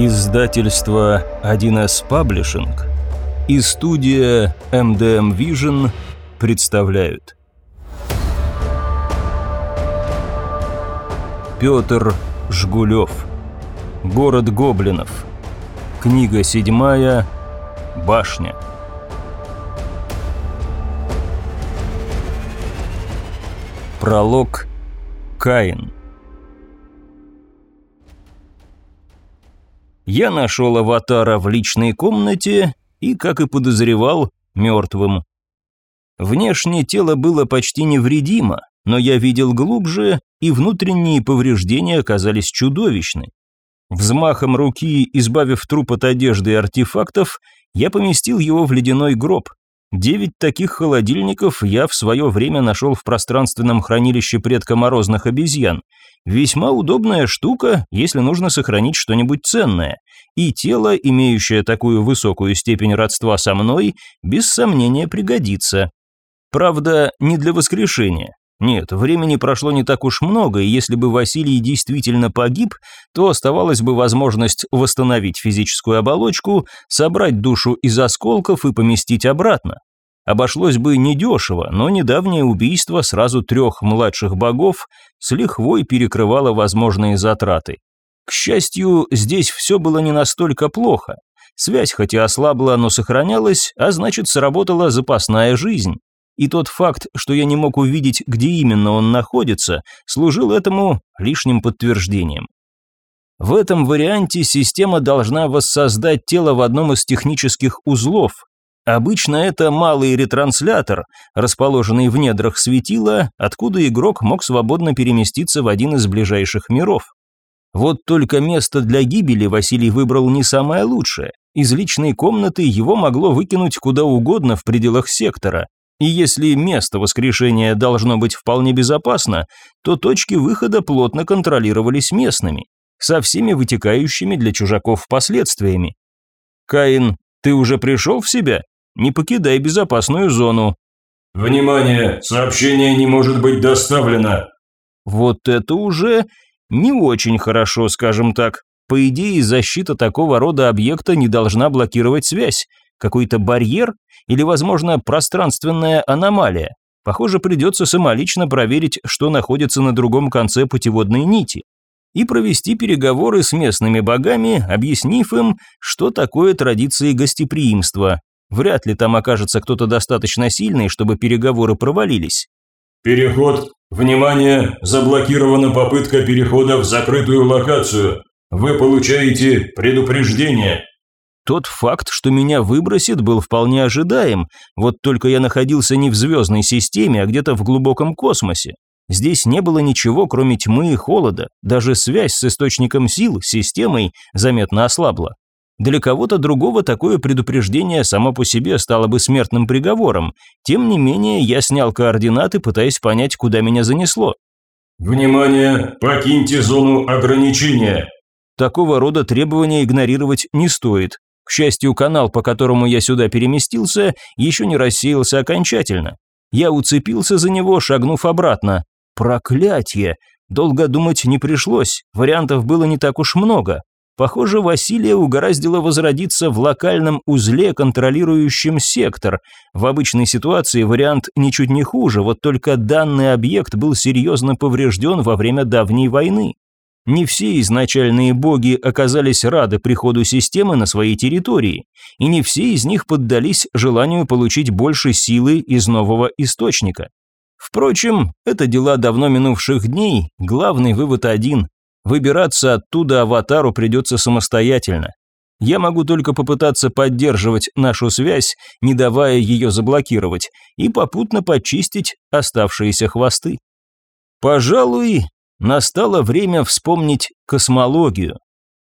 Издательство 1С Паблишинг и студия MDM Vision представляют. Петр Жгулев Город гоблинов Книга седьмая. Башня Пролог. Каин Я нашел аватара в личной комнате и, как и подозревал, мертвым. Внешне тело было почти невредимо, но я видел глубже, и внутренние повреждения оказались чудовищны. Взмахом руки, избавив труп от одежды и артефактов, я поместил его в ледяной гроб. Девять таких холодильников я в свое время нашел в пространственном хранилище предкоморозных обезьян. Весьма удобная штука, если нужно сохранить что-нибудь ценное. И тело, имеющее такую высокую степень родства со мной, без сомнения пригодится. Правда, не для воскрешения. Нет, времени прошло не так уж много, и если бы Василий действительно погиб, то оставалась бы возможность восстановить физическую оболочку, собрать душу из осколков и поместить обратно. Обошлось бы недешево, но недавнее убийство сразу трех младших богов с лихвой перекрывало возможные затраты. К счастью, здесь все было не настолько плохо. Связь хоть и ослабла, но сохранялась, а значит сработала запасная жизнь и тот факт, что я не мог увидеть, где именно он находится, служил этому лишним подтверждением. В этом варианте система должна воссоздать тело в одном из технических узлов. Обычно это малый ретранслятор, расположенный в недрах светила, откуда игрок мог свободно переместиться в один из ближайших миров. Вот только место для гибели Василий выбрал не самое лучшее. Из личной комнаты его могло выкинуть куда угодно в пределах сектора, и если место воскрешения должно быть вполне безопасно, то точки выхода плотно контролировались местными, со всеми вытекающими для чужаков последствиями. «Каин, ты уже пришел в себя? Не покидай безопасную зону». «Внимание! Сообщение не может быть доставлено!» Вот это уже не очень хорошо, скажем так. По идее, защита такого рода объекта не должна блокировать связь. Какой-то барьер или, возможно, пространственная аномалия. Похоже, придется самолично проверить, что находится на другом конце путеводной нити. И провести переговоры с местными богами, объяснив им, что такое традиции гостеприимства. Вряд ли там окажется кто-то достаточно сильный, чтобы переговоры провалились. «Переход. Внимание! Заблокирована попытка перехода в закрытую локацию. Вы получаете предупреждение. Тот факт, что меня выбросит, был вполне ожидаем, вот только я находился не в звездной системе, а где-то в глубоком космосе. Здесь не было ничего, кроме тьмы и холода, даже связь с источником сил, системой, заметно ослабла. Для кого-то другого такое предупреждение само по себе стало бы смертным приговором, тем не менее я снял координаты, пытаясь понять, куда меня занесло. «Внимание! Покиньте зону ограничения!» Такого рода требования игнорировать не стоит, к счастью, канал, по которому я сюда переместился, еще не рассеялся окончательно. Я уцепился за него, шагнув обратно. Проклятье! Долго думать не пришлось, вариантов было не так уж много. Похоже, Василия угораздило возродиться в локальном узле, контролирующем сектор. В обычной ситуации вариант ничуть не хуже, вот только данный объект был серьезно поврежден во время давней войны. Не все изначальные боги оказались рады приходу системы на своей территории, и не все из них поддались желанию получить больше силы из нового источника. Впрочем, это дела давно минувших дней, главный вывод один – выбираться оттуда аватару придется самостоятельно. Я могу только попытаться поддерживать нашу связь, не давая ее заблокировать, и попутно почистить оставшиеся хвосты. Пожалуй, настало время вспомнить космологию.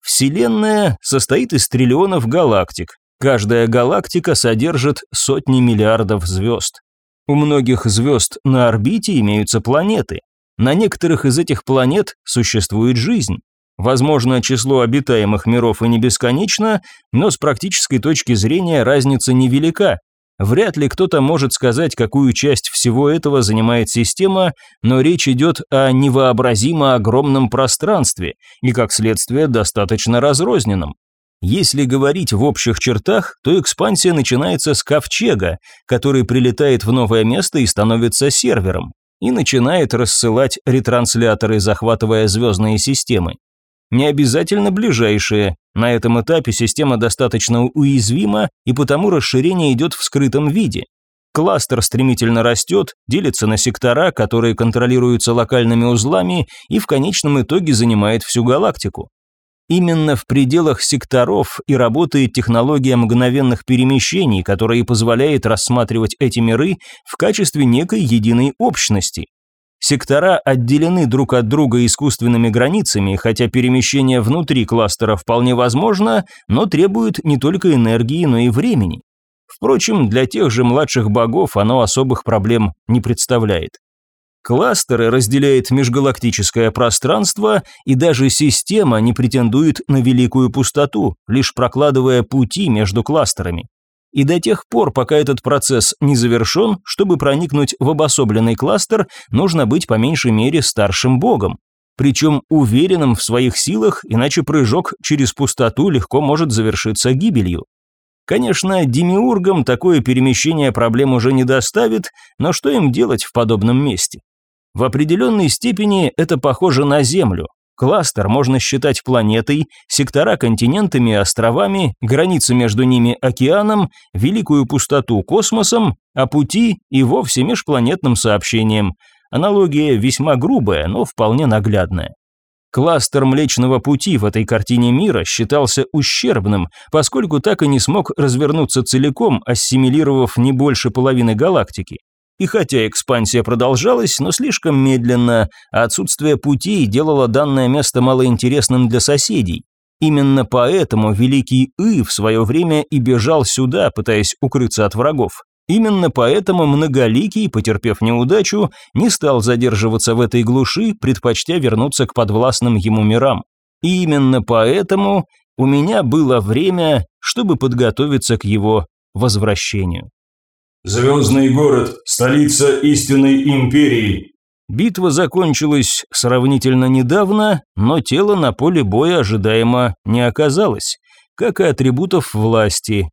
Вселенная состоит из триллионов галактик. Каждая галактика содержит сотни миллиардов звезд. У многих звезд на орбите имеются планеты. На некоторых из этих планет существует жизнь. Возможно, число обитаемых миров и не бесконечно, но с практической точки зрения разница невелика. Вряд ли кто-то может сказать, какую часть всего этого занимает система, но речь идет о невообразимо огромном пространстве и, как следствие, достаточно разрозненном. Если говорить в общих чертах, то экспансия начинается с ковчега, который прилетает в новое место и становится сервером, и начинает рассылать ретрансляторы, захватывая звездные системы. Не обязательно ближайшие. На этом этапе система достаточно уязвима, и потому расширение идет в скрытом виде. Кластер стремительно растет, делится на сектора, которые контролируются локальными узлами и в конечном итоге занимает всю галактику. Именно в пределах секторов и работает технология мгновенных перемещений, которая и позволяет рассматривать эти миры в качестве некой единой общности. Сектора отделены друг от друга искусственными границами, хотя перемещение внутри кластера вполне возможно, но требует не только энергии, но и времени. Впрочем, для тех же младших богов оно особых проблем не представляет. Кластеры разделяет межгалактическое пространство, и даже система не претендует на великую пустоту, лишь прокладывая пути между кластерами и до тех пор, пока этот процесс не завершен, чтобы проникнуть в обособленный кластер, нужно быть по меньшей мере старшим богом. Причем уверенным в своих силах, иначе прыжок через пустоту легко может завершиться гибелью. Конечно, демиургам такое перемещение проблем уже не доставит, но что им делать в подобном месте? В определенной степени это похоже на Землю. Кластер можно считать планетой, сектора континентами и островами, границы между ними океаном, великую пустоту космосом, а пути и вовсе межпланетным сообщением. Аналогия весьма грубая, но вполне наглядная. Кластер Млечного Пути в этой картине мира считался ущербным, поскольку так и не смог развернуться целиком, ассимилировав не больше половины галактики. И хотя экспансия продолжалась, но слишком медленно, а отсутствие путей делало данное место малоинтересным для соседей. Именно поэтому Великий И в свое время и бежал сюда, пытаясь укрыться от врагов. Именно поэтому Многоликий, потерпев неудачу, не стал задерживаться в этой глуши, предпочтя вернуться к подвластным ему мирам. И именно поэтому у меня было время, чтобы подготовиться к его возвращению. Звездный город, столица истинной империи. Битва закончилась сравнительно недавно, но тело на поле боя ожидаемо не оказалось, как и атрибутов власти.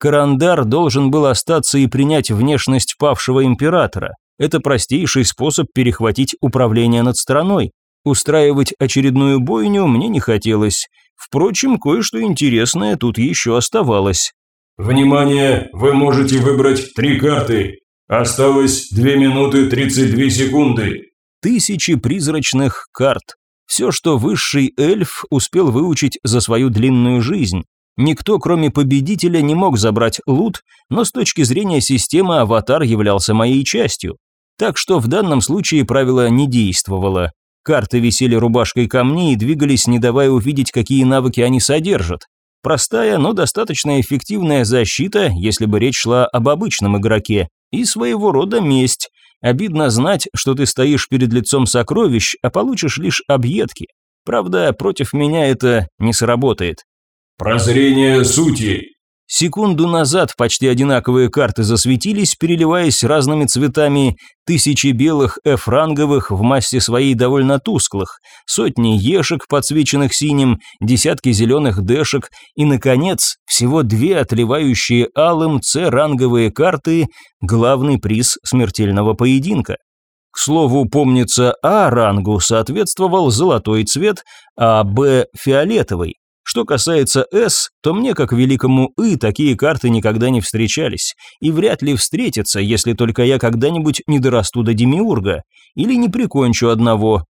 Карандар должен был остаться и принять внешность павшего императора. Это простейший способ перехватить управление над страной. Устраивать очередную бойню мне не хотелось. Впрочем, кое-что интересное тут еще оставалось. Внимание, вы можете выбрать три карты. Осталось 2 минуты 32 секунды. Тысячи призрачных карт. Все, что высший эльф успел выучить за свою длинную жизнь. Никто, кроме победителя, не мог забрать лут, но с точки зрения системы аватар являлся моей частью. Так что в данном случае правило не действовало. Карты висели рубашкой ко мне и двигались, не давая увидеть, какие навыки они содержат. Простая, но достаточно эффективная защита, если бы речь шла об обычном игроке, и своего рода месть. Обидно знать, что ты стоишь перед лицом сокровищ, а получишь лишь объедки. Правда, против меня это не сработает. Прозрение сути. Секунду назад почти одинаковые карты засветились, переливаясь разными цветами, тысячи белых F-ранговых в массе своей довольно тусклых, сотни ешек, подсвеченных синим, десятки зеленых дэшек и, наконец, всего две отливающие алым C-ранговые карты, главный приз смертельного поединка. К слову, помнится, А-рангу соответствовал золотой цвет, а Б – фиолетовый. Что касается «С», то мне, как великому «И», такие карты никогда не встречались, и вряд ли встретятся, если только я когда-нибудь не дорасту до Демиурга, или не прикончу одного.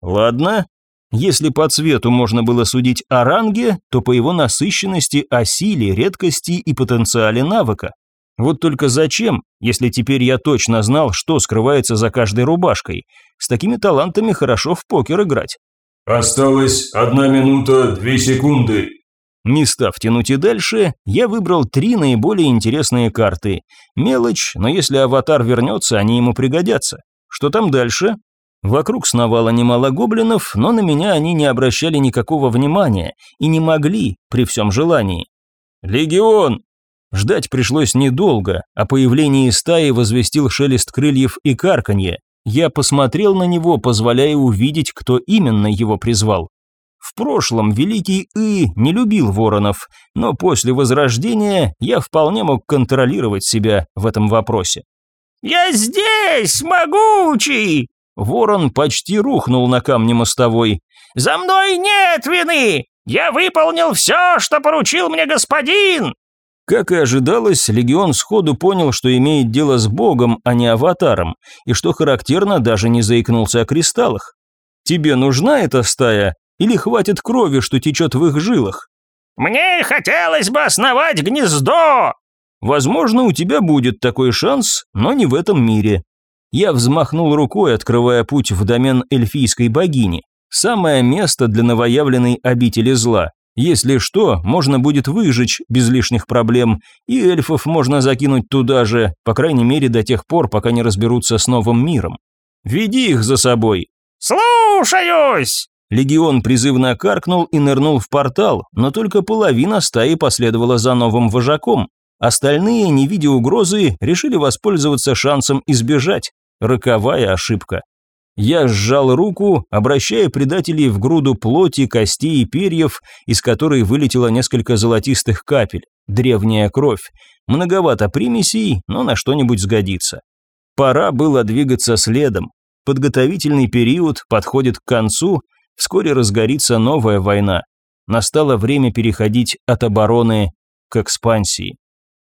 Ладно, если по цвету можно было судить о ранге, то по его насыщенности, о силе, редкости и потенциале навыка. Вот только зачем, если теперь я точно знал, что скрывается за каждой рубашкой? С такими талантами хорошо в покер играть. Осталось одна минута две секунды. Не став тянуть и дальше, я выбрал три наиболее интересные карты. Мелочь, но если аватар вернется, они ему пригодятся. Что там дальше? Вокруг сновало немало гоблинов, но на меня они не обращали никакого внимания и не могли при всем желании. «Легион!» Ждать пришлось недолго, о появлении стаи возвестил шелест крыльев и карканье. Я посмотрел на него, позволяя увидеть, кто именно его призвал. В прошлом великий И не любил воронов, но после возрождения я вполне мог контролировать себя в этом вопросе. «Я здесь, могучий!» Ворон почти рухнул на камне мостовой. «За мной нет вины! Я выполнил все, что поручил мне господин!» Как и ожидалось, легион сходу понял, что имеет дело с богом, а не аватаром, и что характерно, даже не заикнулся о кристаллах. «Тебе нужна эта стая? Или хватит крови, что течет в их жилах?» «Мне хотелось бы основать гнездо!» «Возможно, у тебя будет такой шанс, но не в этом мире». Я взмахнул рукой, открывая путь в домен эльфийской богини. Самое место для новоявленной обители зла. Если что, можно будет выжечь без лишних проблем, и эльфов можно закинуть туда же, по крайней мере до тех пор, пока не разберутся с новым миром. Веди их за собой. Слушаюсь! Легион призывно каркнул и нырнул в портал, но только половина стаи последовала за новым вожаком. Остальные, не видя угрозы, решили воспользоваться шансом избежать. Роковая ошибка. Я сжал руку, обращая предателей в груду плоти, костей и перьев, из которой вылетело несколько золотистых капель. Древняя кровь. Многовато примесей, но на что-нибудь сгодится. Пора было двигаться следом. Подготовительный период подходит к концу, вскоре разгорится новая война. Настало время переходить от обороны к экспансии.